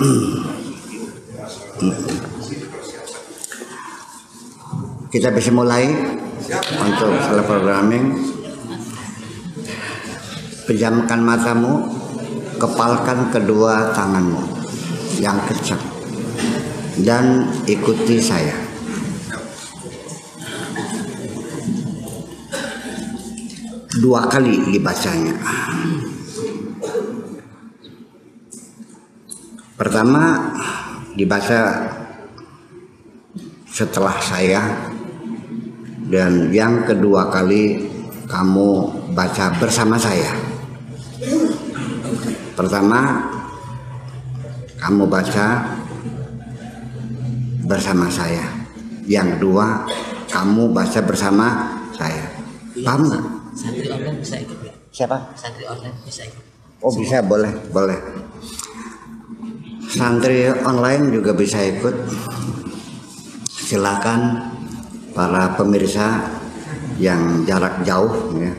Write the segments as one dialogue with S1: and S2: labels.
S1: Kita bisa mulai untuk self programming. Pejamkan matamu, kepalkan kedua tanganmu yang kencang dan ikuti saya. Dua kali dibacanya. Pertama dibaca setelah saya dan yang kedua kali kamu baca bersama saya. Pertama kamu baca bersama saya. Yang dua kamu baca bersama saya. Paham nggak?
S2: Santri online bisa ikut?
S1: Siapa?
S2: Santri online bisa ikut.
S1: Oh bisa boleh boleh. Santri online juga bisa ikut. Silakan para pemirsa yang jarak jauh ya,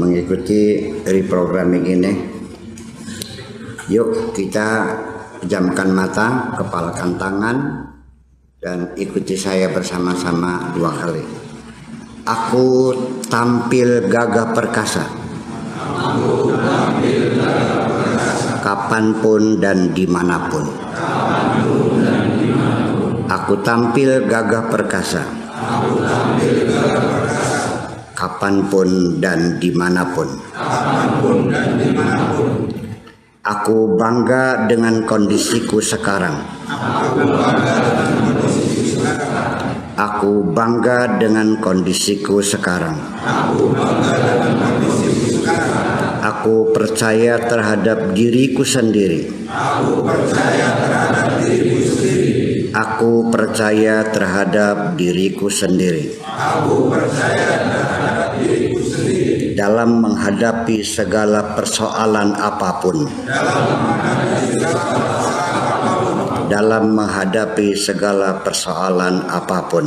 S1: mengikuti reprogramming ini. Yuk kita pejamkan mata, kepalkan tangan, dan ikuti saya bersama-sama dua kali. Aku tampil gagah perkasa. Kapan pun dan di mana pun. Aku tampil gagah perkasa. Kapan pun dan di mana pun. Aku bangga dengan kondisiku sekarang. Aku bangga dengan kondisiku sekarang. Aku percaya terhadap diriku sendiri. Aku percaya terhadap diriku sendiri. Dalam menghadapi segala persoalan apa pun. Dalam menghadapi segala persoalan apa pun.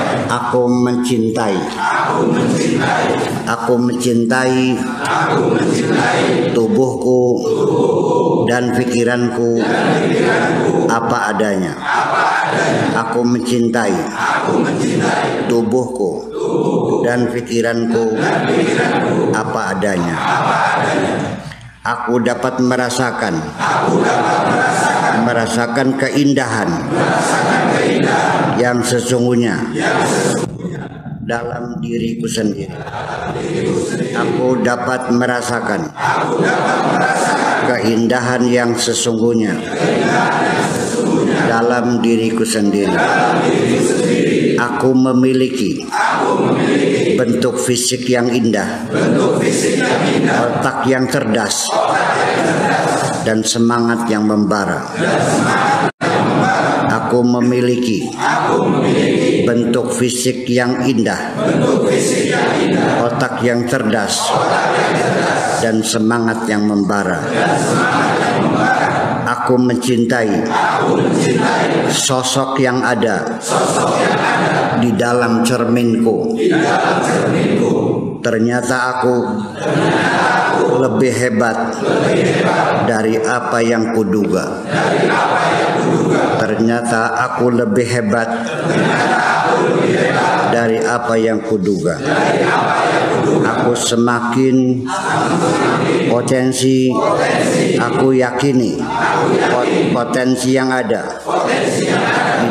S1: Aku mencintai. Aku mencintai tubuhku dan pikiranku apa adanya. Aku mencintai tubuhku dan pikiranku apa adanya. Aku dapat merasakan merasakan keindahan yang sesungguhnya dalam diriku sendiri. Aku dapat merasakan keindahan yang sesungguhnya dalam diriku sendiri. Aku memiliki bentuk fisik yang indah, otak yang cerdas, dan semangat yang membara. Aku memiliki bentuk fisik yang indah, otak yang cerdas, dan semangat yang membara. Aku mencintai sosok yang ada di dalam cerminku. Ternyata aku lebih hebat dari apa yang kuduga. Ternyata aku lebih hebat dari apa yang kuduga. Aku semakin potensi, aku yakini potensi yang ada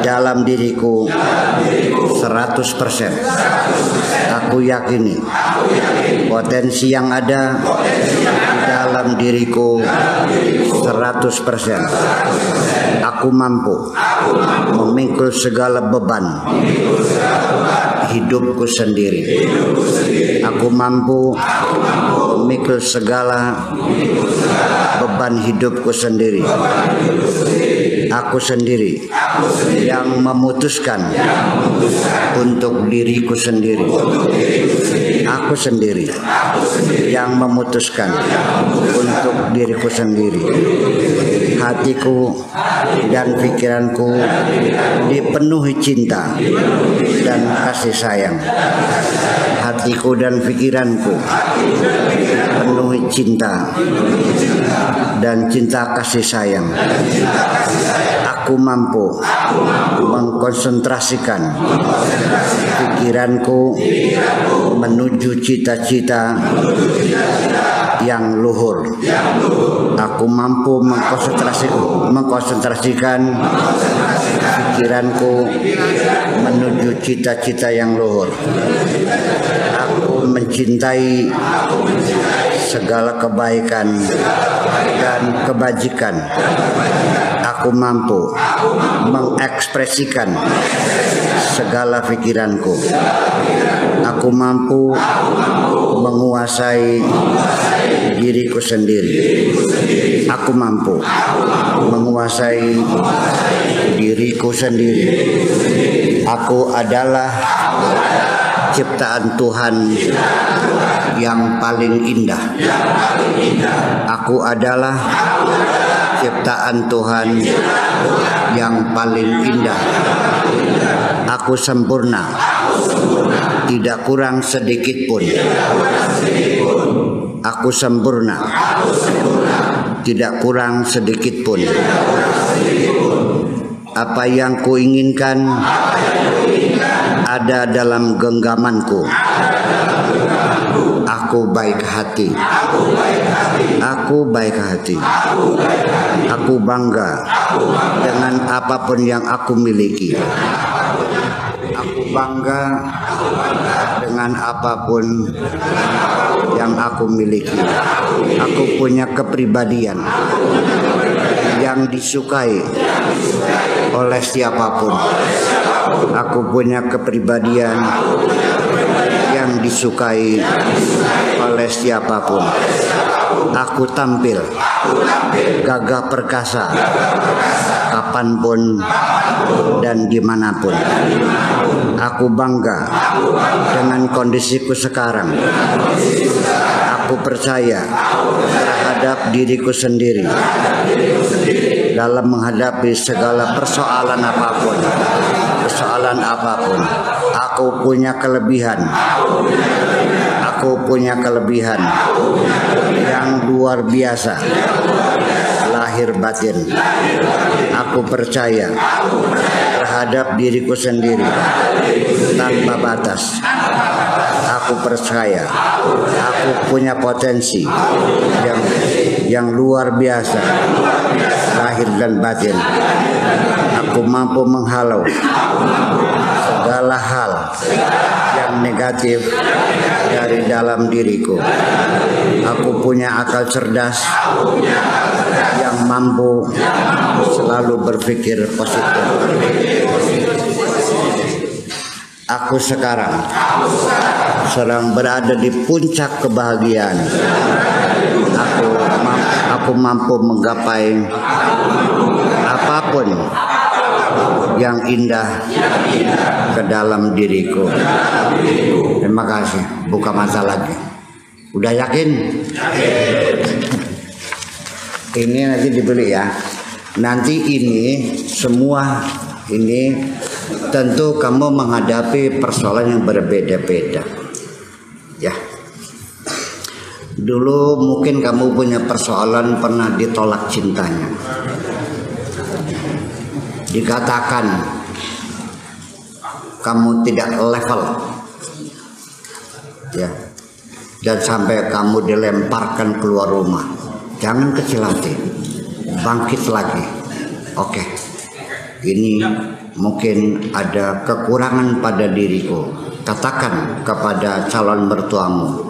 S1: dalam diriku 100%. Aku yakini potensi yang ada di dalam diriku 100%. Aku mampu memikul segala beban hidupku sendiri. Aku mampu memikul segala beban hidupku sendiri. Aku sendiri. Yang memutuskan untuk diriku sendiri. Aku sendiri. Yang memutuskan untuk diriku sendiri. Hatiku dan pikiranku dipenuhi cinta dan kasih sayang. Hatiku dan pikiranku dipenuhi cinta dan cinta kasih sayang. Aku mampu mengkonsentrasikan pikiranku menuju cita-cita yang luhur. Aku mampu mengkonsentrasikan, mengkonsentrasikan pikiranku menuju cita-cita yang luhur. Aku mencintai segala kebaikan dan kebajikan. Aku mampu mengekspresikan segala pikiranku. Aku mampu menguasai diriku sendiri. Aku mampu menguasai diriku sendiri. Aku adalah ciptaan Tuhan yang paling indah. Aku adalah ciptaan Tuhan yang paling indah. Aku sempurna, tidak kurang sedikit pun. Aku sempurna, tidak kurang sedikit pun. Apa yang kuinginkan ada dalam genggamanku. Aku baik hati. Aku baik hati. Aku bangga dengan apa pun yang aku miliki. Bangga dengan apa pun yang aku miliki. Aku punya kepribadian yang disukai oleh siapa pun. Aku punya kepribadian yang disukai oleh siapa pun. Aku tampil gagah perkasa kapan pun dan di mana pun. Aku bangga dengan kondisiku sekarang. Aku percaya terhadap diriku sendiri dalam menghadapi segala persoalan apa pun. Persoalan apa pun, aku punya kelebihan. Aku punya kelebihan yang luar biasa lahir batin. Aku percaya terhadap diriku sendiri tanpa batas. Aku percaya aku punya potensi yang yang luar biasa lahir dan batin. Aku mampu menghalau segala hal yang negatif dari dalam diriku. Aku punya akal cerdas yang mampu selalu berpikir positif. Aku sekarang sedang berada di puncak kebahagiaan. Aku mampu menggapai apa pun yang indah ke dalam diriku. Terima kasih. Buka mata lagi. Udah yakin? Ini nanti dibeli ya. Nanti ini semua ini tentu kamu menghadapi persoalan yang berbeda-beda. Ya. Dulu mungkin kamu punya persoalan pernah ditolak cintanya. Dikatakan kamu tidak level. Ya. Dan sampai kamu dilemparkan keluar rumah. Jangan kecil hati. Bangkit lagi. Oke. Ini mungkin ada kekurangan pada diriku. Katakan kepada calon mertuamu,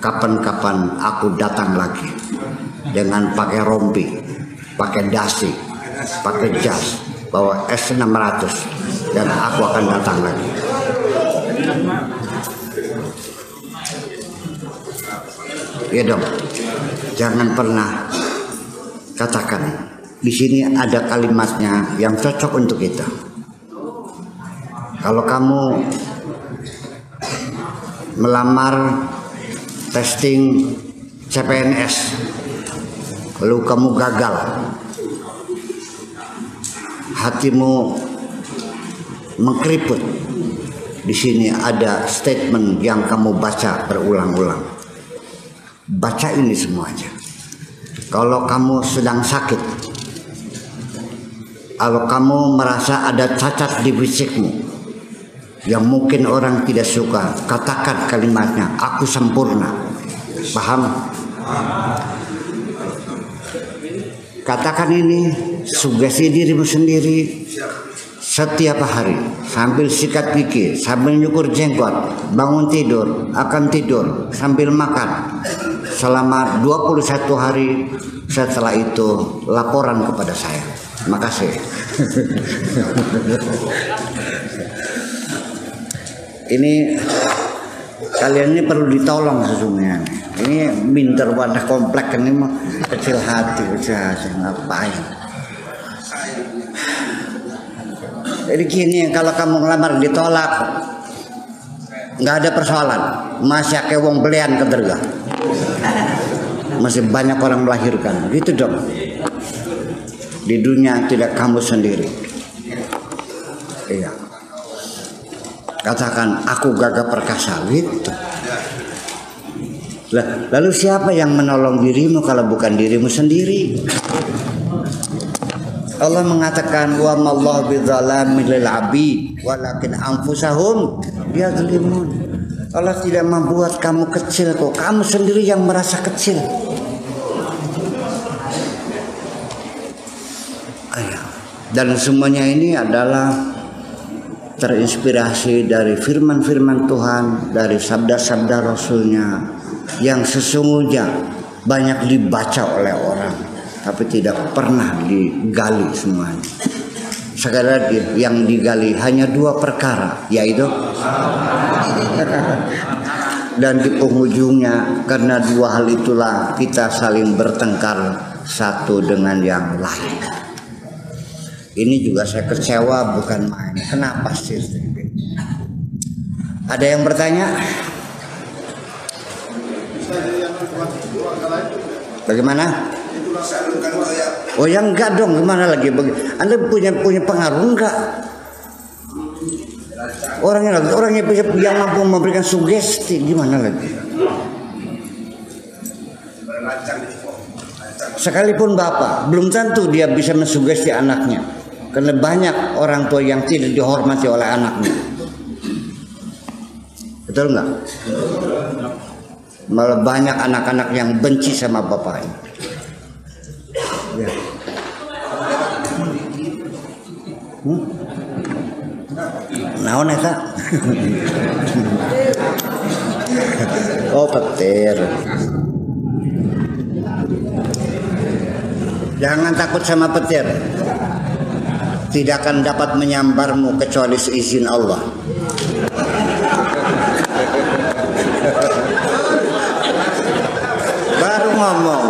S1: kapan-kapan aku datang lagi dengan pakai rompi, pakai dasi, pakai jas, bawa S600 dan aku akan datang lagi. Ya dong, jangan pernah katakan di sini ada kalimatnya yang cocok untuk kita. Kalau kamu melamar testing CPNS lalu kamu gagal. Hatimu mengkeriput. Di sini ada statement yang kamu baca berulang-ulang. Baca ini semuanya. Kalau kamu sedang sakit kalau kamu merasa ada cacat di fisikmu yang mungkin orang tidak suka katakan kalimatnya aku sempurna. Paham? Katakan ini sugesti dirimu sendiri setiap hari sambil sikat gigi sambil nyukur jenggot bangun tidur akan tidur sambil makan. Selama 21 hari setelah itu laporan kepada saya. Terima kasih ini kalian ini perlu ditolong sesungguhnya. Ini minder wadah komplek ini mah kecil hati kecil hati ngapain? Jadi gini kalau kamu ngelamar ditolak nggak ada persoalan. Masih kayak wong belian ke masih banyak orang melahirkan. Gitu dong. Di dunia tidak kamu sendiri. Iya katakan aku gagah perkasa. Gitu. Lalu siapa yang menolong dirimu kalau bukan dirimu sendiri? Allah mengatakan wa mallahu bidzalamin lil abid walakin anfusahum yadzlimun Allah tidak membuat kamu kecil kok kamu sendiri yang merasa kecil. Dan semuanya ini adalah terinspirasi dari firman-firman Tuhan, dari sabda-sabda Rasulnya yang sesungguhnya banyak dibaca oleh orang, tapi tidak pernah digali semuanya. sekadar yang digali hanya dua perkara yaitu dan di penghujungnya karena dua hal itulah kita saling bertengkar satu dengan yang lain ini juga saya kecewa bukan main kenapa sih ada yang bertanya bagaimana Oh ya enggak dong, gimana lagi? Anda punya punya pengaruh enggak? Orangnya orangnya punya yang mampu memberikan sugesti gimana lagi? Sekalipun bapak belum tentu dia bisa mensugesti anaknya, karena banyak orang tua yang tidak dihormati oleh anaknya. Betul nggak? Malah banyak anak-anak yang benci sama bapaknya. Ya. Hmm? Naon eta? oh petir. Jangan takut sama petir. Tidak akan dapat menyambarmu kecuali seizin Allah. Baru ngomong.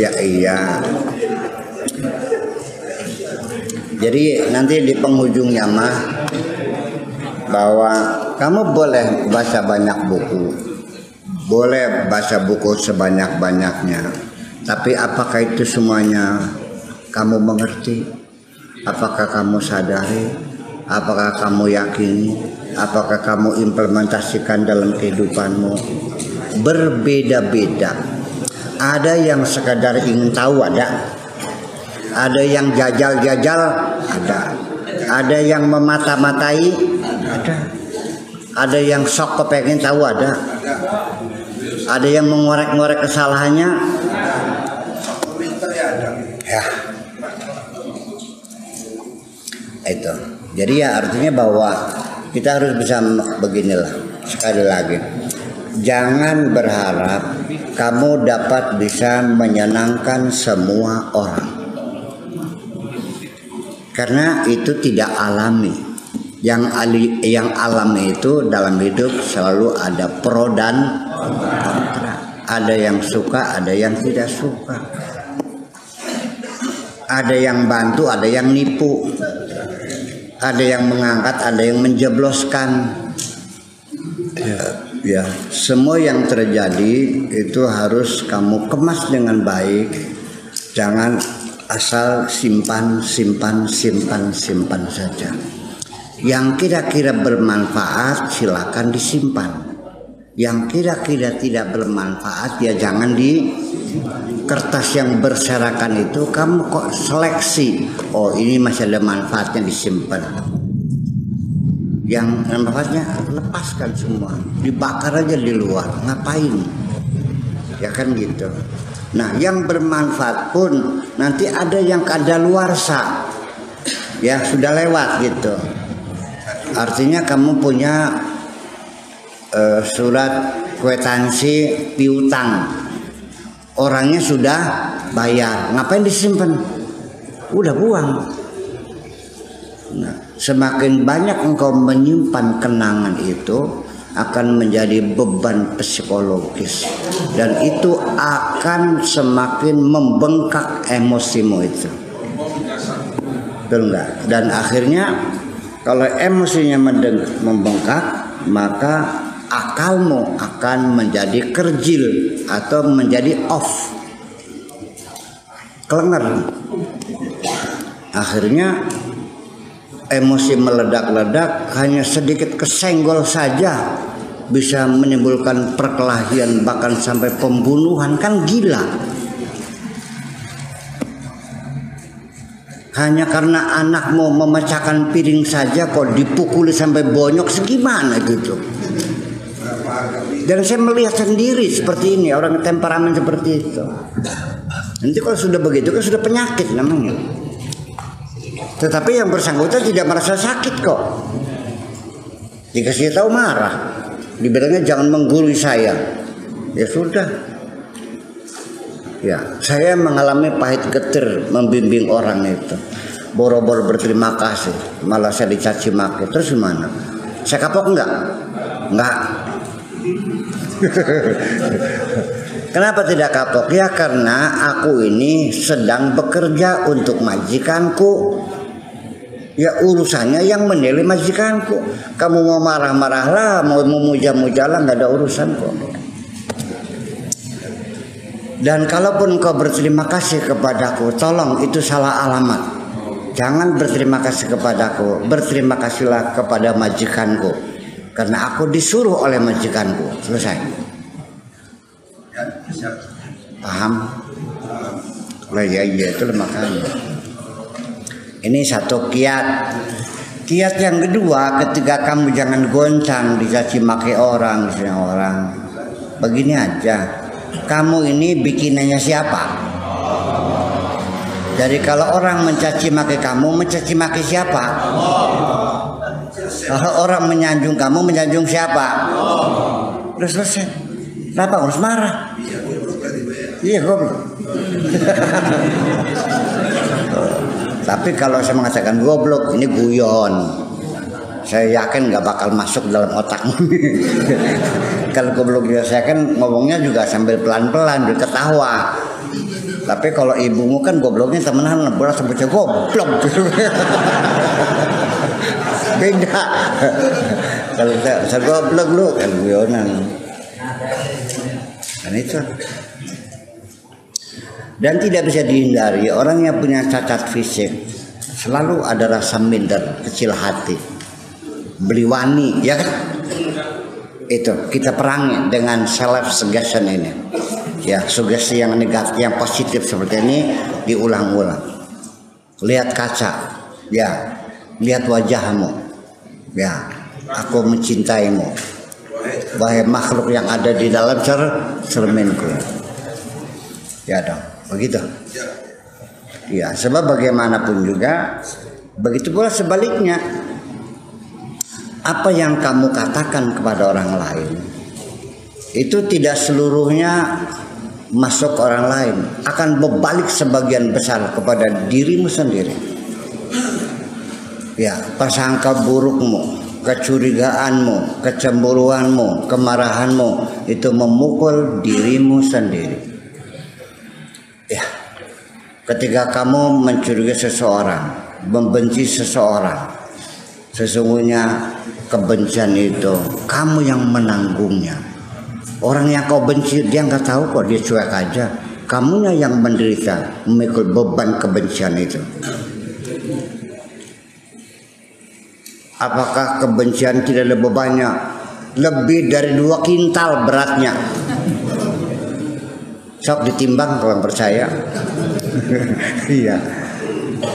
S1: Ya iya. Jadi nanti di penghujungnya mah bahwa kamu boleh baca banyak buku. Boleh baca buku sebanyak-banyaknya. Tapi apakah itu semuanya kamu mengerti? Apakah kamu sadari? Apakah kamu yakini? Apakah kamu implementasikan dalam kehidupanmu? Berbeda-beda ada yang sekadar ingin tahu ada ada yang jajal-jajal ada ada yang memata-matai ada yang sok kepengen tahu ada. Ada yang mengorek-ngorek kesalahannya. Ya. Itu. Jadi ya artinya bahwa kita harus bisa beginilah sekali lagi. Jangan berharap kamu dapat bisa menyenangkan semua orang. Karena itu tidak alami. Yang ali, yang alami itu dalam hidup selalu ada pro dan kontra. Ada yang suka, ada yang tidak suka. Ada yang bantu, ada yang nipu. Ada yang mengangkat, ada yang menjebloskan. Ya ya semua yang terjadi itu harus kamu kemas dengan baik jangan asal simpan simpan simpan simpan saja yang kira-kira bermanfaat silakan disimpan. Yang kira-kira tidak bermanfaat ya jangan di kertas yang berserakan itu. Kamu kok seleksi? Oh ini masih ada manfaatnya disimpan. Yang manfaatnya lepaskan semua. Dibakar aja di luar. Ngapain? Ya kan gitu. Nah yang bermanfaat pun nanti ada yang kada luarsa ya sudah lewat gitu artinya kamu punya uh, surat kwetansi piutang. Orangnya sudah bayar. Ngapain disimpan? Udah buang. Nah Semakin banyak engkau menyimpan kenangan itu akan menjadi beban psikologis. Dan itu akan semakin membengkak emosimu itu. Betul enggak? Dan akhirnya kalau emosinya membengkak maka akalmu akan menjadi kerjil atau menjadi off. Kelenger. Akhirnya emosi meledak-ledak hanya sedikit kesenggol saja bisa menimbulkan perkelahian bahkan sampai pembunuhan kan gila hanya karena anak mau memecahkan piring saja kok dipukuli sampai bonyok segimana gitu? Dan saya melihat sendiri seperti ini orang temperamen seperti itu. Nanti kalau sudah begitu kan sudah penyakit namanya. Tetapi yang bersangkutan tidak merasa sakit kok. Dikasih tahu marah. dibilangnya jangan menggurui saya. Ya sudah ya saya mengalami pahit getir membimbing orang itu boro-boro berterima kasih malah saya dicaci maki terus gimana saya kapok enggak enggak Kenapa tidak kapok? Ya karena aku ini sedang bekerja untuk majikanku. Ya urusannya yang menilai majikanku. Kamu mau marah-marahlah, mau memuja-mujalah nggak ada urusan kok. Dan kalaupun kau berterima kasih kepadaku, tolong itu salah alamat. Jangan berterima kasih kepadaku, berterima kasihlah kepada majikanku. Karena aku disuruh oleh majikanku. Selesai. Paham? Lah ya iya itu makanya. Ini satu kiat. Kiat yang kedua ketika kamu jangan goncang dicaci maki orang, orang. Begini aja. Kamu ini bikinannya siapa? Jadi kalau orang mencaci maki kamu, mencaci maki siapa? Kalau orang menyanjung kamu, menyanjung siapa? Udah selesai. Kenapa harus marah? Iya goblok. Tapi kalau saya mengatakan goblok, ini guyon. Saya yakin nggak bakal masuk dalam otakmu. kalau goblok ya saya kan ngomongnya juga sambil pelan-pelan, ketawa. Tapi kalau ibumu kan gobloknya temenan beras sebutnya goblok. Beda. kalau saya, saya goblok lu kan guyonan. Dan itu dan tidak bisa dihindari orang yang punya cacat fisik selalu ada rasa minder kecil hati beliwani ya kan itu kita perangi dengan self suggestion ini. Ya sugesti yang negatif yang positif seperti ini diulang-ulang. Lihat kaca. Ya lihat wajahmu. Ya aku mencintaimu. Wahai makhluk yang ada di dalam cer cerminku. Ya dong Begitu. Ya, sebab bagaimanapun juga begitu pula sebaliknya. Apa yang kamu katakan kepada orang lain itu tidak seluruhnya masuk orang lain, akan berbalik sebagian besar kepada dirimu sendiri. Ya, prasangka burukmu, kecurigaanmu, kecemburuanmu, kemarahanmu itu memukul dirimu sendiri. Ya. Ketika kamu mencurigai seseorang, membenci seseorang, sesungguhnya kebencian itu kamu yang menanggungnya. Orang yang kau benci dia nggak tahu kok dia cuek aja. Kamunya yang menderita memikul beban kebencian itu. Apakah kebencian tidak lebih banyak? Lebih dari dua kintal beratnya sok ditimbang kalau percaya iya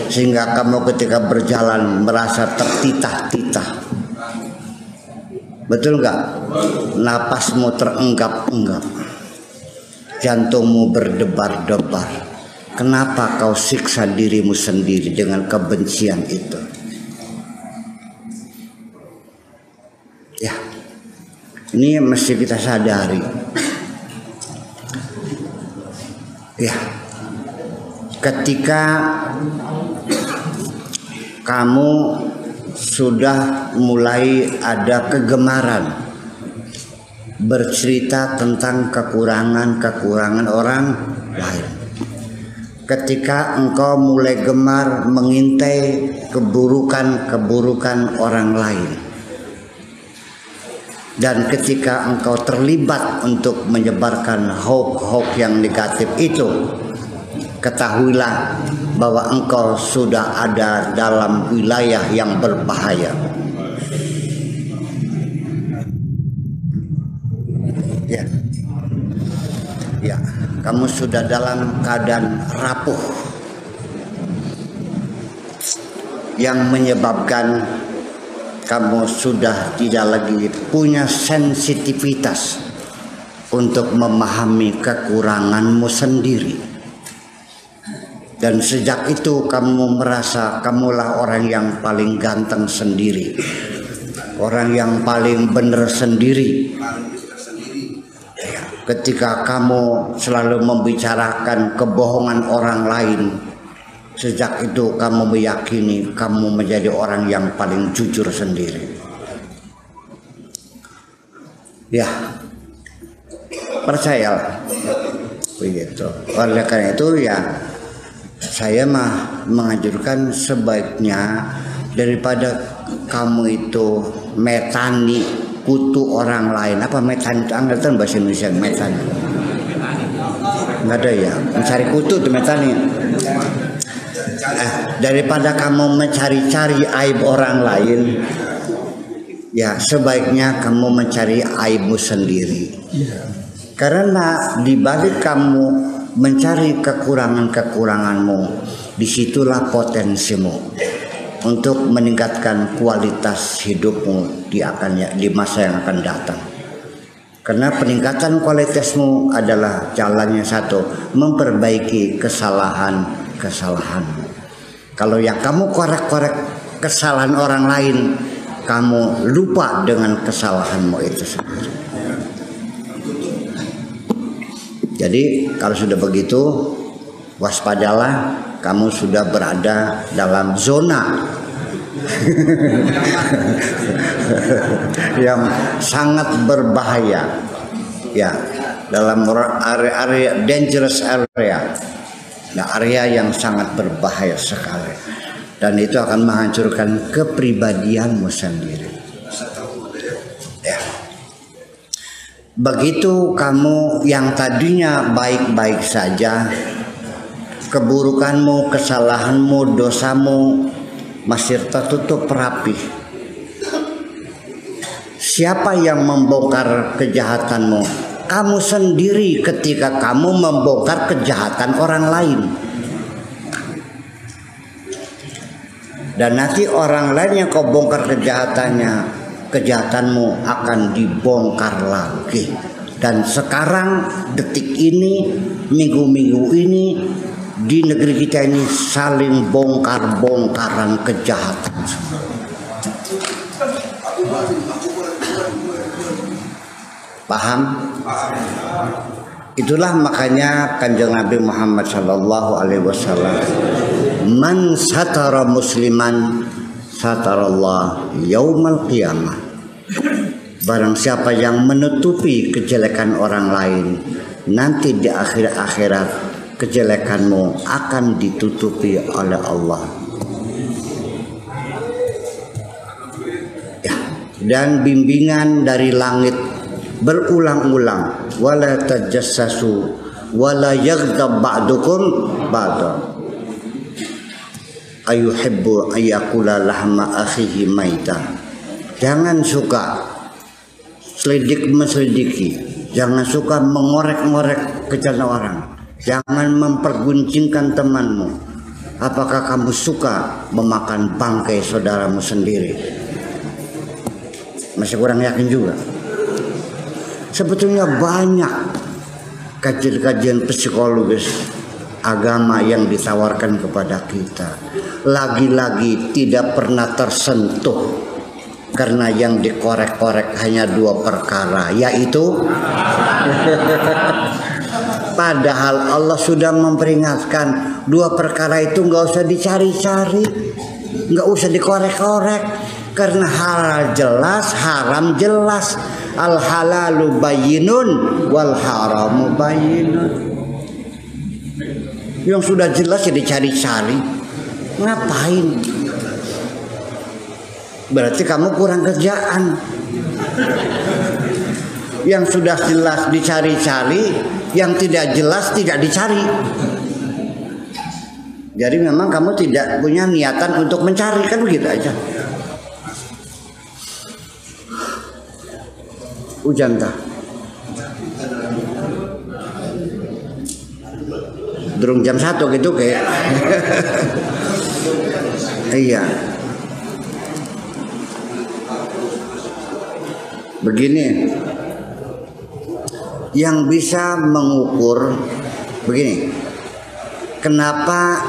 S1: sehingga kamu ketika berjalan merasa tertitah-titah betul nggak? Napasmu terenggap-enggap jantungmu berdebar-debar. Kenapa kau siksa dirimu sendiri dengan kebencian itu? Ya ini mesti kita sadari. Ya. Ketika kamu sudah mulai ada kegemaran bercerita tentang kekurangan-kekurangan orang lain. Ketika engkau mulai gemar mengintai keburukan-keburukan orang lain dan ketika engkau terlibat untuk menyebarkan hoax-hoax yang negatif itu ketahuilah bahwa engkau sudah ada dalam wilayah yang berbahaya. Ya. Ya kamu sudah dalam keadaan rapuh. Yang menyebabkan kamu sudah tidak lagi punya sensitivitas untuk memahami kekuranganmu sendiri. Dan sejak itu kamu merasa kamulah orang yang paling ganteng sendiri. orang yang paling benar sendiri. Ketika kamu selalu membicarakan kebohongan orang lain sejak itu kamu meyakini kamu menjadi orang yang paling jujur sendiri. Ya percayalah. Begitu. Oleh karena itu ya saya mah menganjurkan sebaiknya daripada kamu itu metani kutu orang lain. Apa metani? Itu angkatan bahasa Indonesia metani. Nggak ada ya? Mencari kutu itu metani. Eh, daripada kamu mencari-cari aib orang lain ya sebaiknya kamu mencari aibmu sendiri. Karena di balik kamu mencari kekurangan-kekuranganmu di situlah potensimu untuk meningkatkan kualitas hidupmu di akan di masa yang akan datang. Karena peningkatan kualitasmu adalah jalannya satu, memperbaiki kesalahan-kesalahan. Kalau yang kamu korek-korek kesalahan orang lain, kamu lupa dengan kesalahanmu itu sendiri. Jadi kalau sudah begitu, waspadalah kamu sudah berada dalam zona yang sangat berbahaya. Ya dalam area-area dangerous area. Nah area yang sangat berbahaya sekali. Dan itu akan menghancurkan kepribadianmu sendiri begitu kamu yang tadinya baik-baik saja keburukanmu, kesalahanmu, dosamu masih tertutup rapi. Siapa yang membongkar kejahatanmu? Kamu sendiri ketika kamu membongkar kejahatan orang lain. Dan nanti orang lain yang kau bongkar kejahatannya, kejahatanmu akan dibongkar lagi. Dan sekarang detik ini, minggu-minggu ini di negeri kita ini saling bongkar-bongkaran kejahatan. Paham? Itulah makanya kanjeng Nabi Muhammad Shallallahu Alaihi Wasallam man satara musliman satarallah yaumal qiyamah Barang siapa yang menutupi kejelekan orang lain nanti di akhir akhirat kejelekanmu akan ditutupi oleh Allah. Ya, dan bimbingan dari langit berulang-ulang. Wala tajassasu wala yaghdab ba'dukum ba'da ayuhibbu ayakula lahma akhihi maita. Jangan suka selidik meselidiki jangan suka mengorek-ngorek kejadian orang Jangan memperguncingkan temanmu. Apakah kamu suka memakan bangkai saudaramu sendiri? Masih kurang yakin juga. Sebetulnya banyak kajian-kajian psikologis agama yang ditawarkan kepada kita. Lagi-lagi tidak pernah tersentuh karena yang dikorek-korek hanya dua perkara yaitu Padahal Allah sudah memperingatkan dua perkara itu nggak usah dicari-cari, nggak usah dikorek-korek karena halal jelas, haram jelas. Al halalu bayinun wal haramu bayinun. Yang sudah jelas ya dicari-cari. Ngapain? Berarti kamu kurang kerjaan. Yang sudah jelas dicari-cari yang tidak jelas tidak dicari. Jadi memang kamu tidak punya niatan untuk mencari kan begitu aja. Hujan tak? Durung jam satu gitu kayak. iya. Begini, yang bisa mengukur begini. Kenapa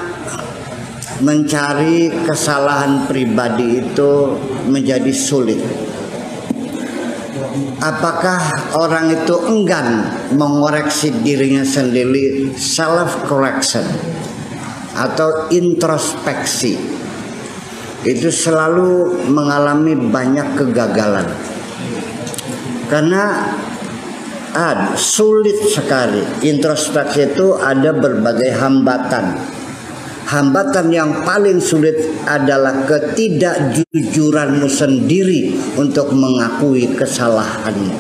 S1: mencari kesalahan pribadi itu menjadi sulit? Apakah orang itu enggan mengoreksi dirinya sendiri self correction atau introspeksi? Itu selalu mengalami banyak kegagalan karena ah, sulit sekali introspeksi itu ada berbagai hambatan hambatan yang paling sulit adalah ketidakjujuranmu sendiri untuk mengakui kesalahanmu.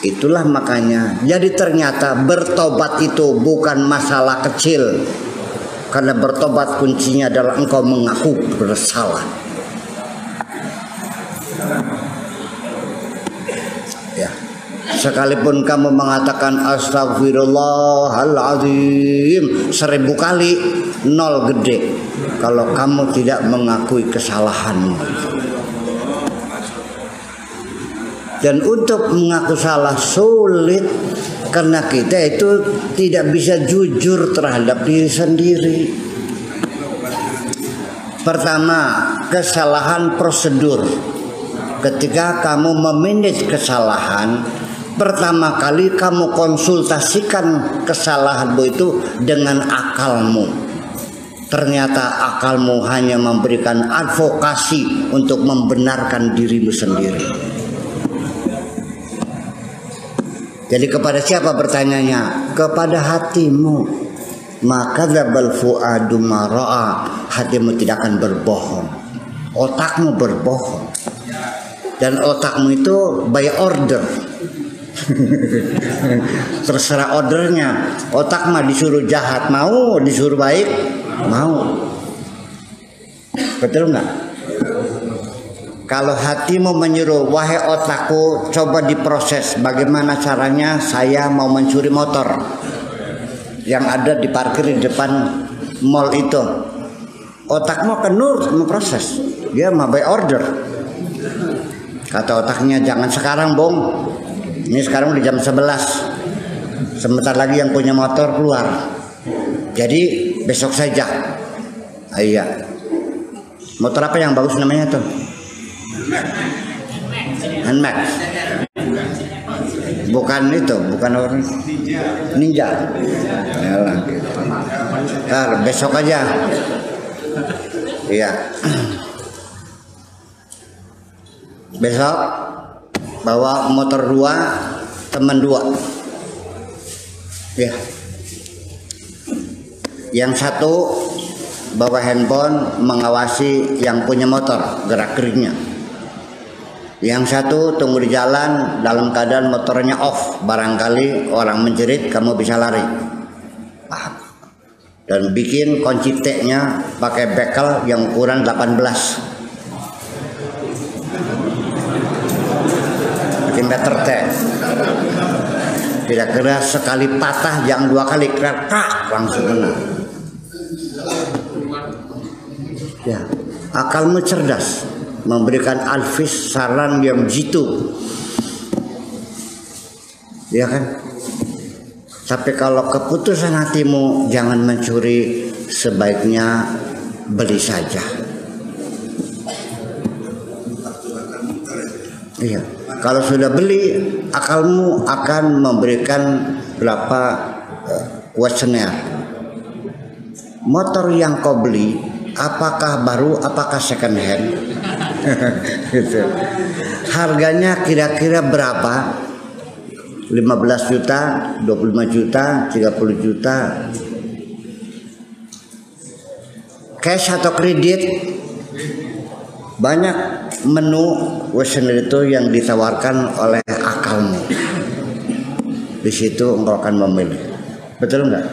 S1: Itulah makanya. Jadi ternyata bertobat itu bukan masalah kecil. Karena bertobat kuncinya adalah engkau mengaku bersalah. Ya. Sekalipun kamu mengatakan astagfirullahaladzim seribu kali nol gede. Kalau kamu tidak mengakui kesalahanmu. Dan untuk mengaku salah sulit karena kita itu tidak bisa jujur terhadap diri sendiri. Pertama, kesalahan prosedur. Ketika kamu memanage kesalahan, pertama kali kamu konsultasikan kesalahanmu itu dengan akalmu. Ternyata akalmu hanya memberikan advokasi untuk membenarkan dirimu sendiri. Jadi kepada siapa bertanyanya? Kepada hatimu. Maka dabal fuadu hatimu tidak akan berbohong. Otakmu berbohong. Dan otakmu itu by order. Terserah ordernya. Otak mah disuruh jahat mau disuruh baik mau. Betul nggak? Kalau hatimu menyuruh wahai otakku coba diproses. Bagaimana caranya? Saya mau mencuri motor. Yang ada di parkir di depan mall itu. Otakmu akan nur memproses dia mau by order kata otaknya jangan sekarang bong ini sekarang udah jam 11. Sebentar lagi yang punya motor keluar. Jadi besok saja. Ah, iya. Motor apa yang bagus namanya tuh? Nmax. Bukan itu, bukan orang ninja. Yalah. Ntar besok aja. Iya. Besok bawa motor dua teman dua. Ya. Yang satu bawa handphone mengawasi yang punya motor gerak geriknya. Yang satu tunggu di jalan dalam keadaan motornya off. Barangkali orang menjerit kamu bisa lari. Paham? Dan bikin kunci T-nya pakai bekel yang ukuran 18 meter teh. Kira-kira sekali patah jangan dua kali krak langsung kena. Ya akalmu cerdas. Memberikan alfis saran yang jitu. Ya kan? Tapi kalau keputusan hatimu jangan mencuri. Sebaiknya beli saja. Iya kalau sudah beli, akalmu akan memberikan berapa uh, questionnaire. Motor yang kau beli, apakah baru, apakah second hand? gitu. Harganya kira-kira berapa? 15 juta, 25 juta, 30 juta. Cash atau kredit? Banyak menu questionnaire itu yang ditawarkan oleh akalmu. Di situ engkau akan memilih. Betul enggak?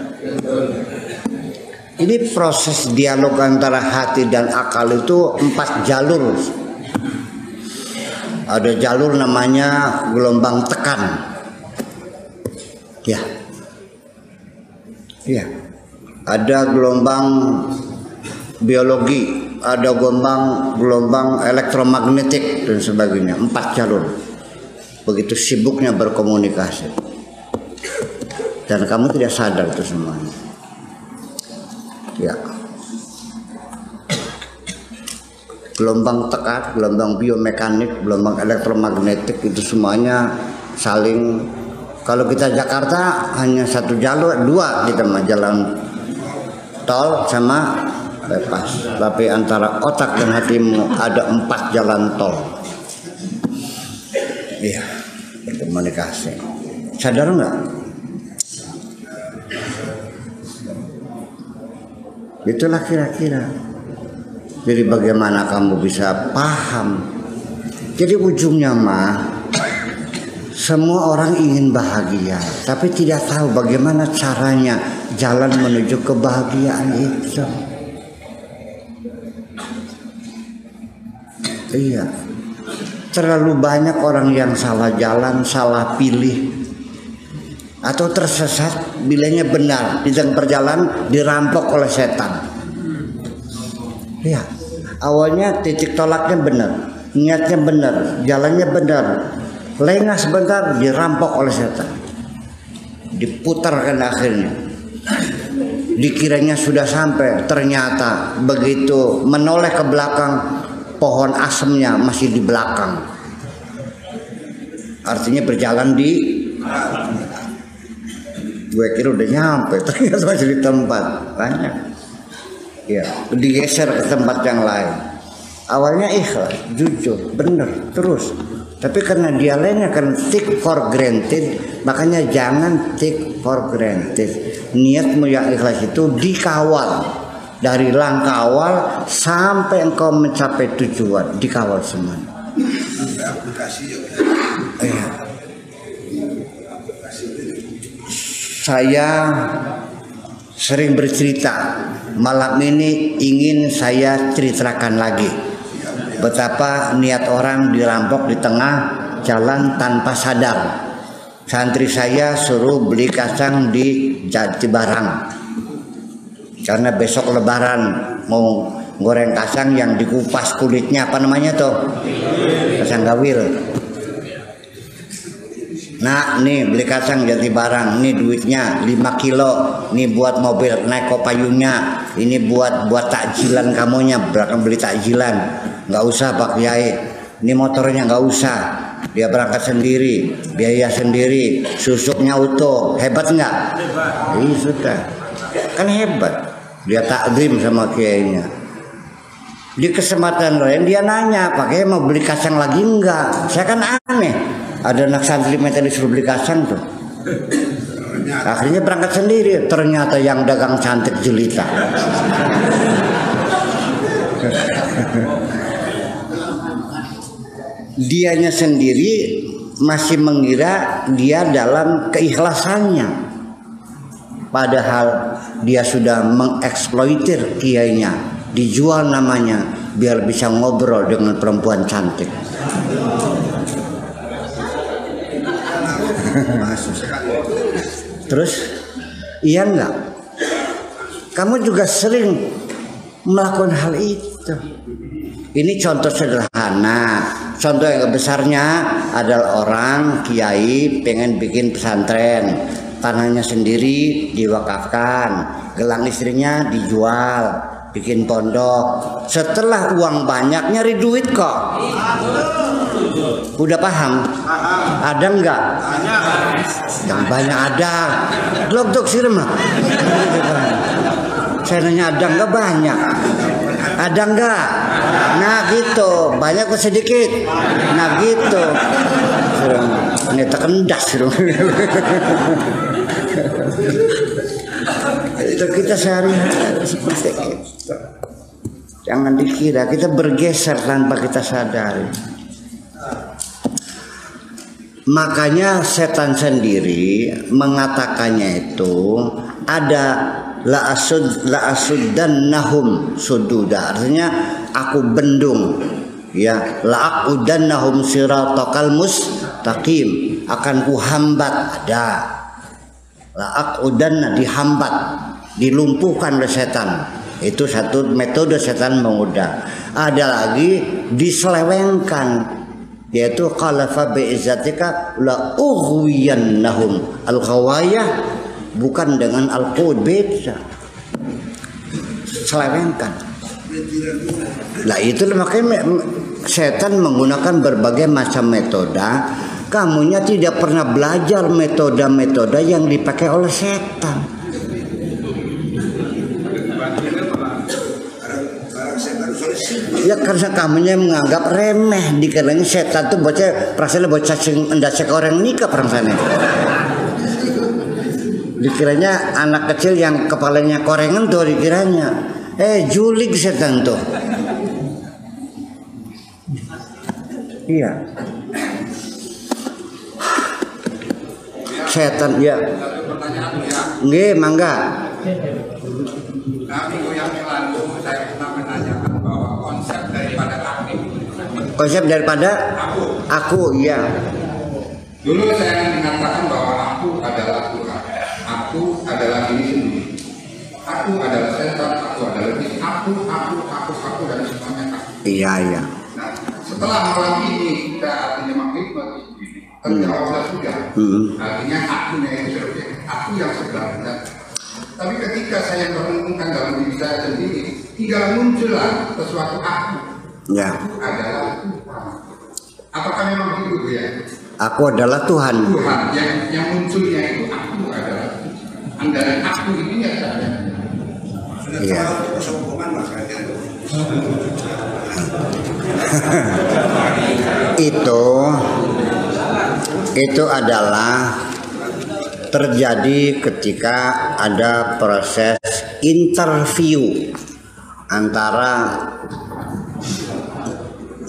S1: Ini proses dialog antara hati dan akal itu empat jalur. Ada jalur namanya gelombang tekan. Ya. Ya. Ada gelombang biologi ada gelombang gelombang elektromagnetik dan sebagainya empat jalur. Begitu sibuknya berkomunikasi. Dan kamu tidak sadar itu semuanya. Ya. Gelombang tekan, gelombang biomekanik, gelombang elektromagnetik itu semuanya saling. Kalau kita Jakarta hanya satu jalur dua kita mah jalan tol sama bebas. Tapi antara otak dan hatimu ada empat jalan tol. Iya berkomunikasi. Sadar nggak? Itulah kira-kira. Jadi bagaimana kamu bisa paham? Jadi ujungnya mah semua orang ingin bahagia tapi tidak tahu bagaimana caranya jalan menuju kebahagiaan itu iya. Terlalu banyak orang yang salah jalan salah pilih. Atau tersesat bilangnya benar. Di tengah perjalanan dirampok oleh setan. Ya awalnya titik tolaknya benar. Niatnya benar. Jalannya benar. Lengah sebentar dirampok oleh setan. Diputarkan akhirnya. Dikiranya sudah sampai. Ternyata begitu menoleh ke belakang pohon asemnya masih di belakang. Artinya berjalan di gue kira udah nyampe. Ternyata masih di tempat. Banyak. Ya digeser ke tempat yang lain. Awalnya ikhlas jujur bener terus. Tapi karena dia lainnya kan take for granted makanya jangan take for granted. Niatmu yang ikhlas itu dikawal dari langkah awal sampai engkau mencapai tujuan dikawal semua iya. saya sering bercerita malam ini ingin saya ceritakan lagi betapa niat orang dirampok di tengah jalan tanpa sadar. Santri saya suruh beli kacang di Jati Barang karena besok lebaran mau goreng kacang yang dikupas kulitnya apa namanya tuh? Kacang gawil. Nah nih beli kacang jati barang. Ini duitnya 5 kilo. Ini buat mobil naik kopayungnya ini buat buat takjilan kamunya. Berangkat beli takjilan. Nggak usah pak kiai. Ini motornya nggak usah. Dia berangkat sendiri. Biaya sendiri. Susuknya utuh hebat nggak? Ini sudah kan hebat dia takdim sama kiainya. Di kesempatan lain dia nanya pakai mau beli kacang lagi enggak? Saya kan aneh. Ada anak santri minta disuruh beli kacang tuh. Akhirnya berangkat sendiri. Ternyata yang dagang cantik jelita. Dianya sendiri masih mengira dia dalam keikhlasannya. Padahal dia sudah mengeksploitir kiainya, dijual namanya biar bisa ngobrol dengan perempuan cantik. Terus iya enggak? Kamu juga sering melakukan hal itu. Ini contoh sederhana. Contoh yang besarnya adalah orang kiai pengen bikin pesantren tanahnya sendiri diwakafkan, gelang istrinya dijual, bikin pondok. Setelah uang banyak nyari duit kok. Udah paham? Ada enggak? Yang banyak ada. Blok dok siram Saya nanya ada enggak banyak? Ada enggak? Nah gitu, banyak ke sedikit. Nah gitu. Ini tekendas itu kita sehari-hari seperti itu. Jangan dikira kita bergeser tanpa kita sadari. Makanya setan sendiri mengatakannya itu ada la asud la dan nahum sududa. Artinya aku bendung. Ya la aqudannahum siratal mustaqim akan ku hambat ada. La udan dihambat dilumpuhkan oleh setan. Itu satu metode setan menggoda ada lagi diselewengkan. Yaitu qalafa bi izzatika la ughwiyannahum. Al khawayah bukan dengan al qud selewengkan. Nah itu makanya setan menggunakan berbagai macam metode. Kamunya tidak pernah belajar metode-metode yang dipakai oleh setan. Ya karena kamunya menganggap remeh dikiranya setan tuh bocah perasaan bocah sing endasek orang nikah perasaan dikiranya anak kecil yang kepalanya korengan tuh dikiranya eh julik setan tuh. Iya setan ya nggih mangga
S3: Nah, minggu yang lalu saya pernah menanyakan bahwa konsep daripada taklim
S1: konsep daripada
S3: aku.
S1: aku iya
S3: Dulu saya mengatakan bahwa aku adalah Tuhan. Aku adalah diri sendiri. Aku adalah setan, aku adalah diri. Aku, aku, aku, aku, dan semuanya aku.
S1: iya iya
S3: Nah, setelah malam ini kita artinya menghikmat terjawablah sudah.
S1: Hmm.
S3: Artinya aku itu seperti aku yang sebenarnya. Tapi ketika saya merenungkan dalam diri saya sendiri, tinggal muncullah sesuatu aku.
S1: ya
S3: Aku adalah Tuhan. Apakah memang begitu ya?
S1: aku adalah Tuhan
S3: Tuhan yang yang munculnya itu aku adalah Tuhan. Dan aku ini ya saya.
S1: iya itu itu adalah terjadi ketika ada proses interview antara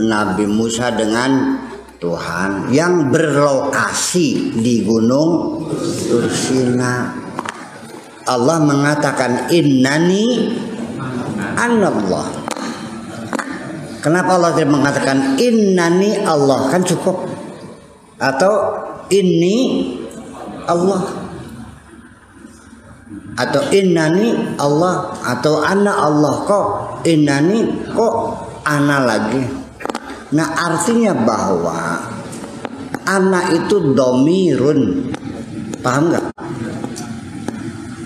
S1: Nabi Musa dengan Tuhan yang berlokasi di Gunung Tursina. Allah mengatakan innani anallah. Kenapa Allah tidak mengatakan innani Allah kan cukup atau ini Allah. Atau innani Allah. Atau ana Allah kok. Innani kok ana lagi. Nah artinya bahwa ana itu domirun. Paham nggak?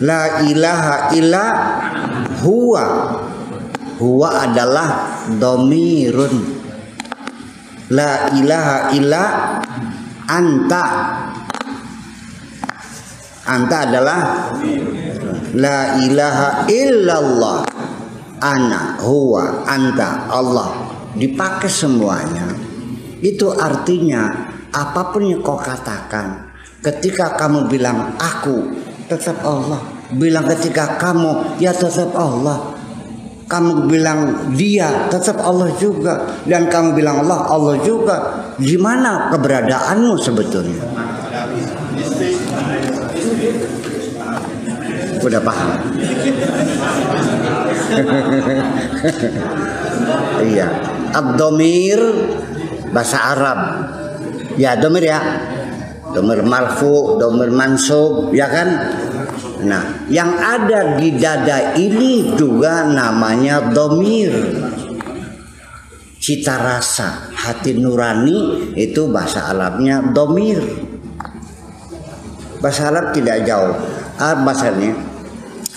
S1: La ilaha illa huwa. Huwa adalah domirun. La ilaha illa anta. Anta adalah la ilaha illallah. Ana huwa anta Allah. Dipakai semuanya. Itu artinya apa pun yang kau katakan ketika kamu bilang aku tetap Allah. Bilang ketika kamu ya tetap Allah kamu bilang dia tetap Allah juga. Dan kamu bilang Allah Allah juga. Gimana keberadaanmu sebetulnya? Udah paham? Iya. Abdomir bahasa Arab. Ya domir ya. Domir marfu domir mansub ya kan nah yang ada di dada ini juga namanya domir. Cita rasa hati nurani itu bahasa Arabnya domir. Bahasa Arab tidak jauh. Arab bahasanya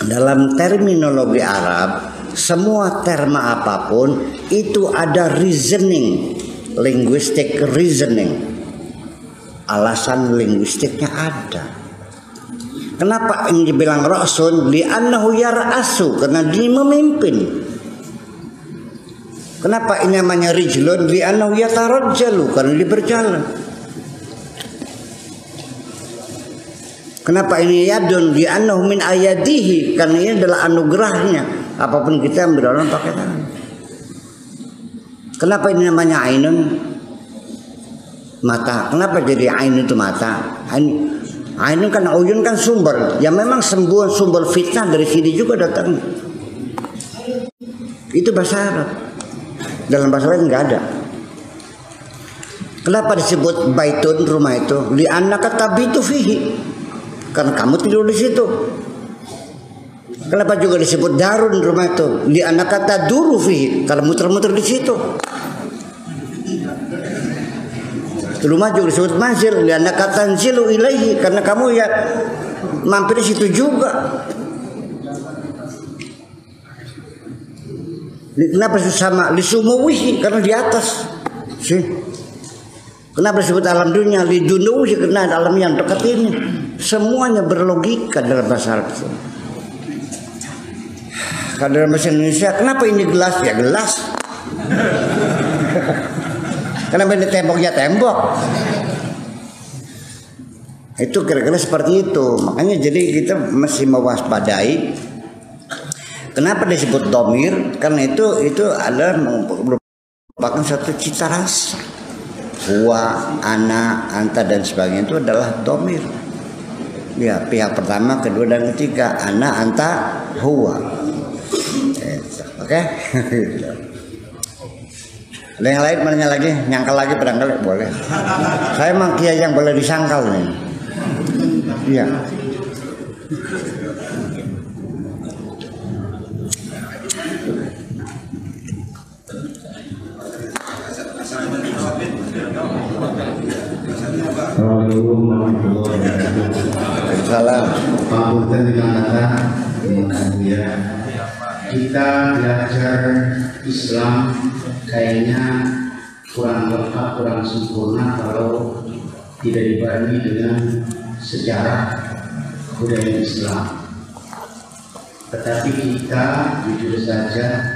S1: dalam terminologi Arab semua terma apa pun itu ada reasoning linguistic reasoning. Alasan linguistiknya ada kenapa ini dibilang rasul li'annahu yar'asu karena dia memimpin kenapa ini namanya rijlun li'annahu yatarajjalu karena dia berjalan Kenapa ini yadun di annahu min ayadihi karena ini adalah anugerahnya. Apa pun kita ambil orang pakai tangan. Kenapa ini namanya ainun? Mata. Kenapa jadi ain itu mata? Ain, ainun kan uyun kan sumber. Ya memang sembuh sumber fitnah dari sini juga datang. Itu bahasa Arab. Dalam bahasa lain nggak ada. Kenapa disebut baitun rumah itu? Li annaka tabitu fihi karena kamu tidur di situ. Kenapa juga disebut darun rumah itu? Di anak kata duru fi, kalau muter-muter di situ. Rumah juga disebut manzil, di anak kata zilu ilaihi, karena kamu ya mampir di situ juga. Kenapa sama lisumuwi karena di atas. Sih. Kenapa disebut alam dunia li dunuwi karena alam yang dekat ini. Semuanya berlogika dalam bahasa Arab. Kalau dalam bahasa Indonesia, kenapa ini gelas? Ya gelas. Kenapa ini tembok? Ya tembok. Itu kira-kira seperti itu. Makanya jadi kita mesti mewaspadai Kenapa disebut domir? Karena itu itu adalah merupakan satu cita rasa. Huwa, ana, anta dan sebagainya itu adalah domir. Ya, pihak pertama, kedua dan ketiga, ana, anta, huwa. Oke? Okay? Yang lain mana lagi? Nyangkal lagi barangkali boleh. Saya emang kiai yang boleh disangkal nih. Iya.
S4: Assalamualaikum kita belajar Islam kayaknya kurang lengkap, kurang sempurna kalau tidak dibarengi dengan sejarah budaya Islam. Tetapi kita jujur saja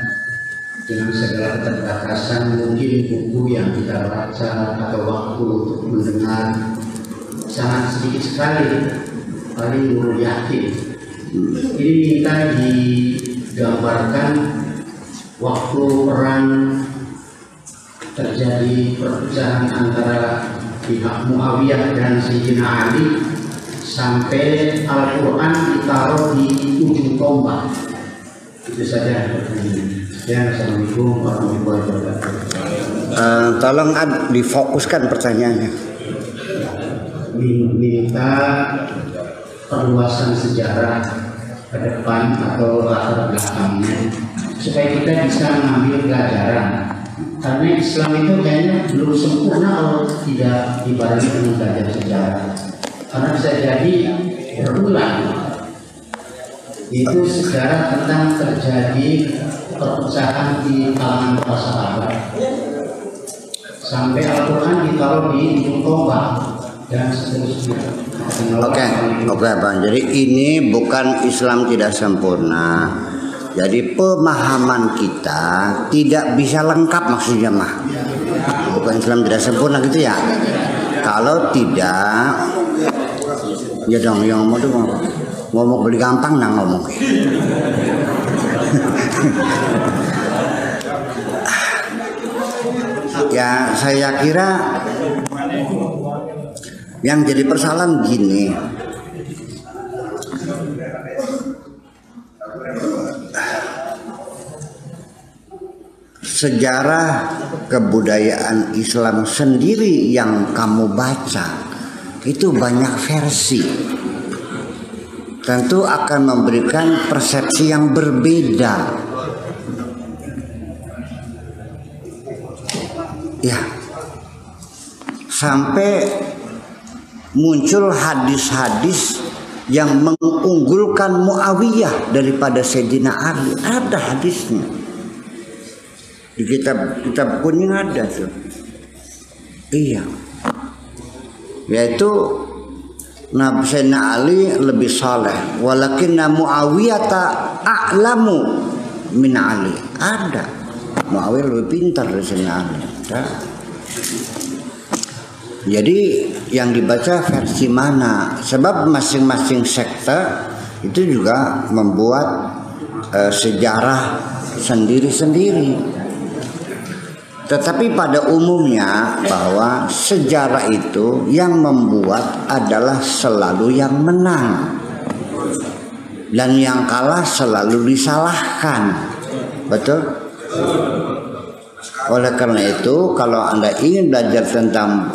S4: dengan segala keterbatasan mungkin buku yang kita baca atau waktu untuk mendengar sangat sedikit sekali paling belum yakin ini minta digambarkan waktu perang terjadi perpecahan antara pihak Muawiyah dan Sayyidina Ali sampai Al-Quran ditaruh di ujung tombak itu saja Ya, Assalamualaikum warahmatullahi wabarakatuh.
S1: Uh, tolong ad, difokuskan pertanyaannya.
S4: Minta perluasan sejarah ke depan atau latar belakangnya supaya kita bisa mengambil pelajaran karena Islam itu kayaknya belum sempurna kalau tidak dibarengi dengan belajar sejarah karena bisa jadi berulang itu sejarah tentang terjadi perpecahan di kalangan para sahabat sampai Al-Quran ditaruh di ujung tombak dan seterusnya.
S1: Oke, okay. oke okay, bang. Jadi ini bukan Islam tidak sempurna. Jadi pemahaman kita tidak bisa lengkap maksudnya mah. Bukan Islam tidak sempurna gitu ya. Kalau tidak, ya dong yang mau tuh ngomong beli gampang nang ngomong. ya saya kira yang jadi persoalan gini sejarah kebudayaan Islam sendiri yang kamu baca itu banyak versi. Tentu akan memberikan persepsi yang berbeda. Ya. Sampai muncul hadis-hadis yang mengunggulkan Muawiyah daripada Sayyidina Ali. Ada hadisnya di kitab kitab kuning ada tuh iya. Yaitu Nabi Sayyidina Ali lebih saleh. Walakin Muawiyah a'lamu min Ali. Ada. Muawiyah lebih pintar dari Sayyidina Ali. Jadi yang dibaca versi mana? Sebab masing-masing sekte itu juga membuat uh, sejarah sendiri-sendiri. Tetapi pada umumnya bahwa sejarah itu yang membuat adalah selalu yang menang. Dan yang kalah selalu disalahkan. Betul? Oleh karena itu, kalau Anda ingin belajar tentang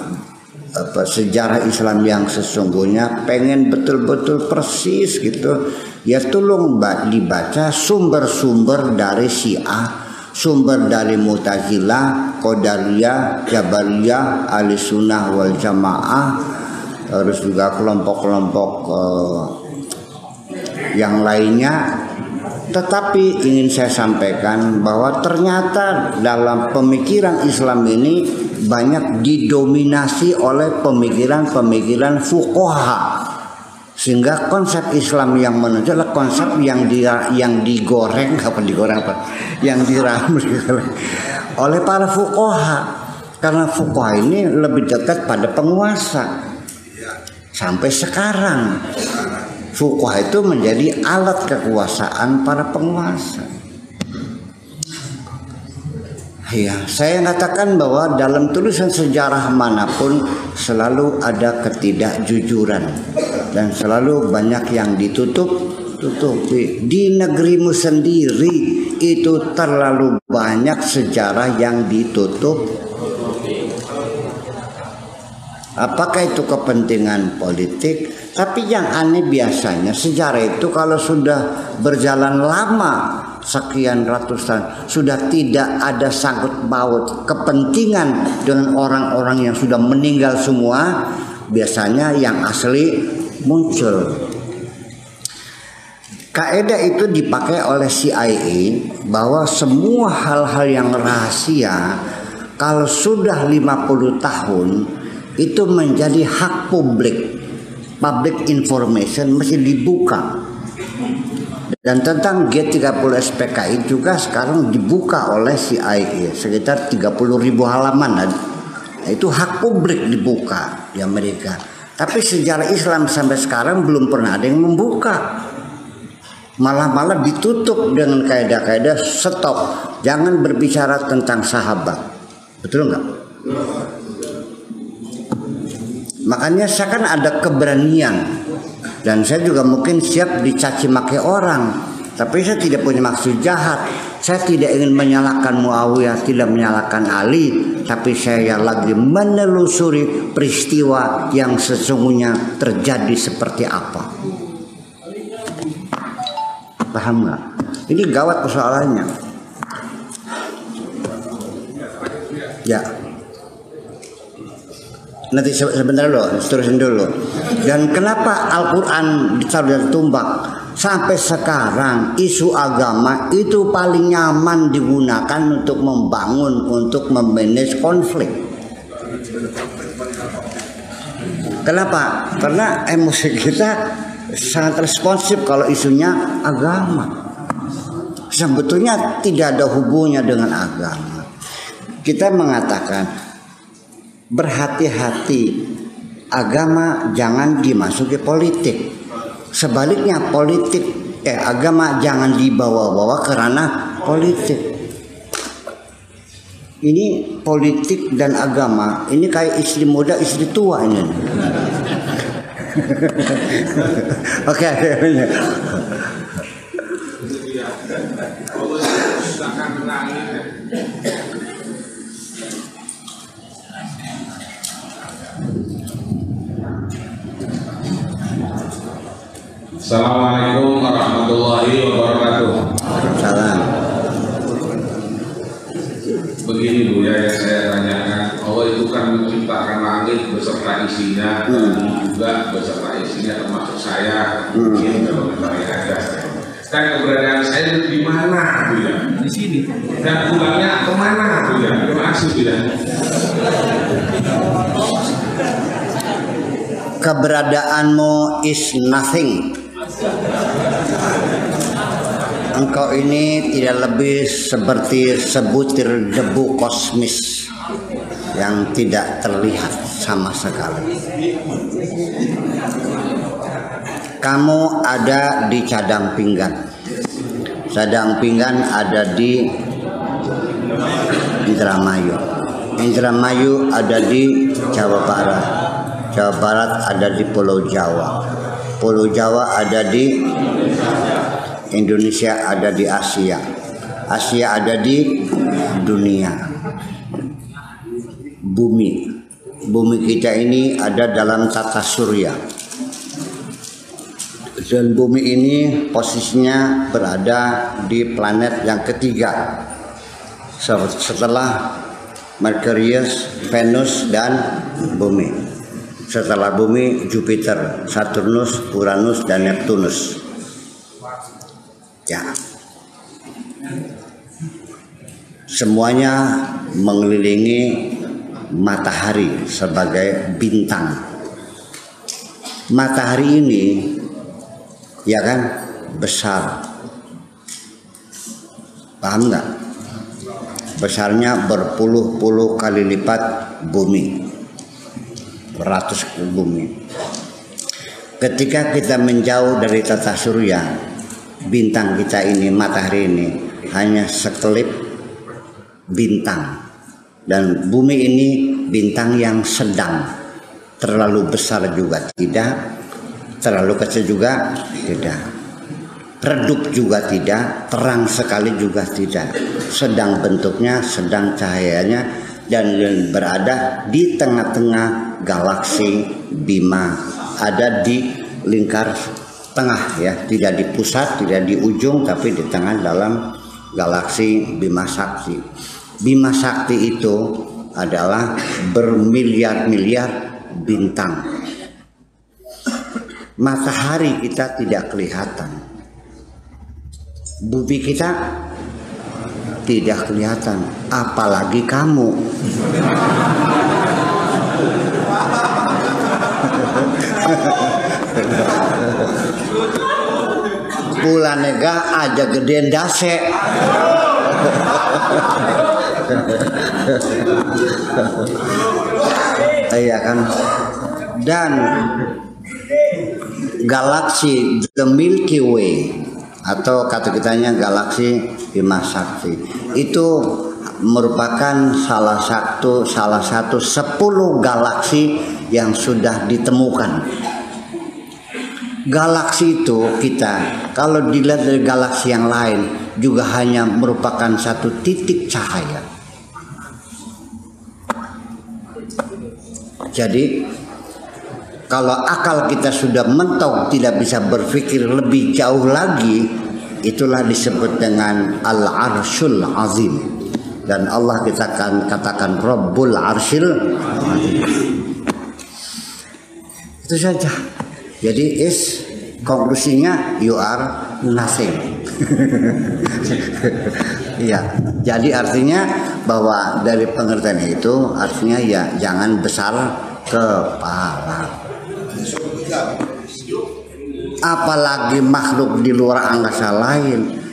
S1: apa, sejarah Islam yang sesungguhnya, pengen betul-betul persis gitu, ya tolong dibaca sumber-sumber dari Syiah, sumber dari Mu'tazilah, Qadariyah, Jabariyah, Ahli Sunnah wal Jamaah, terus juga kelompok-kelompok uh, yang lainnya Tetapi ingin saya sampaikan bahwa ternyata dalam pemikiran Islam ini banyak didominasi oleh pemikiran-pemikiran fuqaha. Sehingga konsep Islam yang menonjol adalah konsep yang di, yang digoreng apa digoreng apa? Yang diramu oleh para fuqaha. Karena fuqaha ini lebih dekat pada penguasa. Sampai sekarang Fuqah itu menjadi alat kekuasaan para penguasa. Ya, saya katakan bahwa dalam tulisan sejarah mana pun selalu ada ketidakjujuran dan selalu banyak yang ditutup tutupi. Di negerimu sendiri itu terlalu banyak sejarah yang ditutup Apakah itu kepentingan politik? Tapi yang aneh biasanya sejarah itu kalau sudah berjalan lama sekian ratusan. Sudah tidak ada sangkut paut. Kepentingan dengan orang-orang yang sudah meninggal semua biasanya yang asli muncul. Kaedah itu dipakai oleh CIA bahwa semua hal-hal yang rahasia kalau sudah 50 tahun itu menjadi hak publik. Public information mesti dibuka dan tentang G30 SPKI juga sekarang dibuka oleh CIA sekitar 30 ribu halaman itu hak publik dibuka di Amerika. Tapi sejarah Islam sampai sekarang belum pernah ada yang membuka. Malah-malah ditutup dengan kaidah-kaidah stop. Jangan berbicara tentang sahabat. Betul nggak Makanya saya kan ada keberanian dan saya juga mungkin siap dicaci maki orang. Tapi saya tidak punya maksud jahat. Saya tidak ingin menyalahkan Muawiyah, tidak menyalahkan Ali, tapi saya lagi menelusuri peristiwa yang sesungguhnya terjadi seperti apa. Paham nggak? Ini gawat persoalannya. Ya nanti sebentar dulu, terusin dulu. Dan kenapa Al-Quran ditaruh dari tumbak? Sampai sekarang isu agama itu paling nyaman digunakan untuk membangun, untuk memanage konflik. Kenapa? Karena emosi kita sangat responsif kalau isunya agama. Sebetulnya tidak ada hubungannya dengan agama. Kita mengatakan berhati-hati. Agama jangan dimasuki politik. Sebaliknya politik eh agama jangan dibawa-bawa karena politik. Ini politik dan agama ini kayak istri muda istri tua ini. Oke. okay.
S3: Assalamualaikum warahmatullahi wabarakatuh.
S1: Salam.
S3: Begini Bu ya yang saya tanyakan, Allah itu kan menciptakan langit beserta isinya, hmm. juga beserta isinya termasuk saya, hmm. mungkin kalau misalnya ada. Dan keberadaan saya di mana Bu ya? Di sini. Dan pulangnya ke mana Bu ya? Termasuk Bu ya?
S1: keberadaanmu is nothing Engkau ini tidak lebih seperti sebutir debu kosmis yang tidak terlihat sama sekali. Kamu ada di cadang pinggan. Cadang pinggan ada di Indramayu. Indramayu ada di Jawa Barat. Jawa Barat ada di Pulau Jawa. Pulau Jawa ada di Indonesia ada di Asia. Asia ada di dunia. Bumi. Bumi kita ini ada dalam tata surya. Dan bumi ini posisinya berada di planet yang ketiga. Setelah Merkurius, Venus, dan bumi. Setelah bumi, Jupiter, Saturnus, Uranus, dan Neptunus. Ya. semuanya mengelilingi matahari sebagai bintang. Matahari ini ya kan besar. Paham nggak? Besarnya berpuluh-puluh kali lipat bumi. Beratus bumi. Ketika kita menjauh dari tata surya, bintang kita ini, matahari ini hanya sekelip bintang. Dan bumi ini bintang yang sedang. Terlalu besar juga tidak, terlalu kecil juga tidak. Redup juga tidak, terang sekali juga tidak. Sedang bentuknya, sedang cahayanya dan berada di tengah-tengah galaksi Bima. Ada di lingkar tengah ya, tidak di pusat, tidak di ujung tapi di tengah dalam galaksi Bima Sakti. Bima Sakti itu adalah bermiliar-miliar bintang. Matahari kita tidak kelihatan. Bumi kita tidak kelihatan, apalagi kamu. Bulan nega aja gedean dase. Iya kan? Dan galaksi the Milky Way atau kata kitanya galaksi Bima Sakti itu merupakan salah satu salah satu 10 galaksi yang sudah ditemukan. Galaksi itu kita kalau dilihat dari galaksi yang lain juga hanya merupakan satu titik cahaya. Jadi kalau akal kita sudah mentok tidak bisa berpikir lebih jauh lagi itulah disebut dengan al-arsyul azim. Dan Allah kita akan katakan Rabbul arsyil azim. Itu saja jadi is konklusinya you are nothing Iya, jadi artinya bahwa dari pengertian itu artinya ya jangan besar kepala. Apalagi makhluk di luar angkasa lain.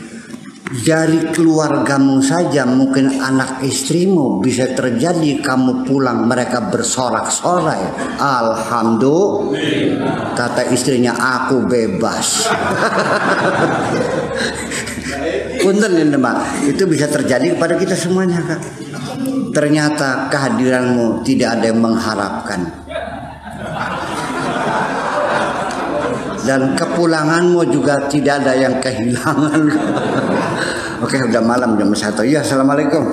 S1: Dari keluargamu saja mungkin anak istrimu bisa terjadi kamu pulang mereka bersorak-sorai. Alhamdulillah. Kata istrinya aku bebas. Punten ini Mbak, itu bisa terjadi kepada kita semuanya Kak. Ternyata kehadiranmu tidak ada yang mengharapkan. Dan kepulanganmu juga tidak ada yang kehilangan. Oke, udah malam jam satu. Ya, assalamualaikum.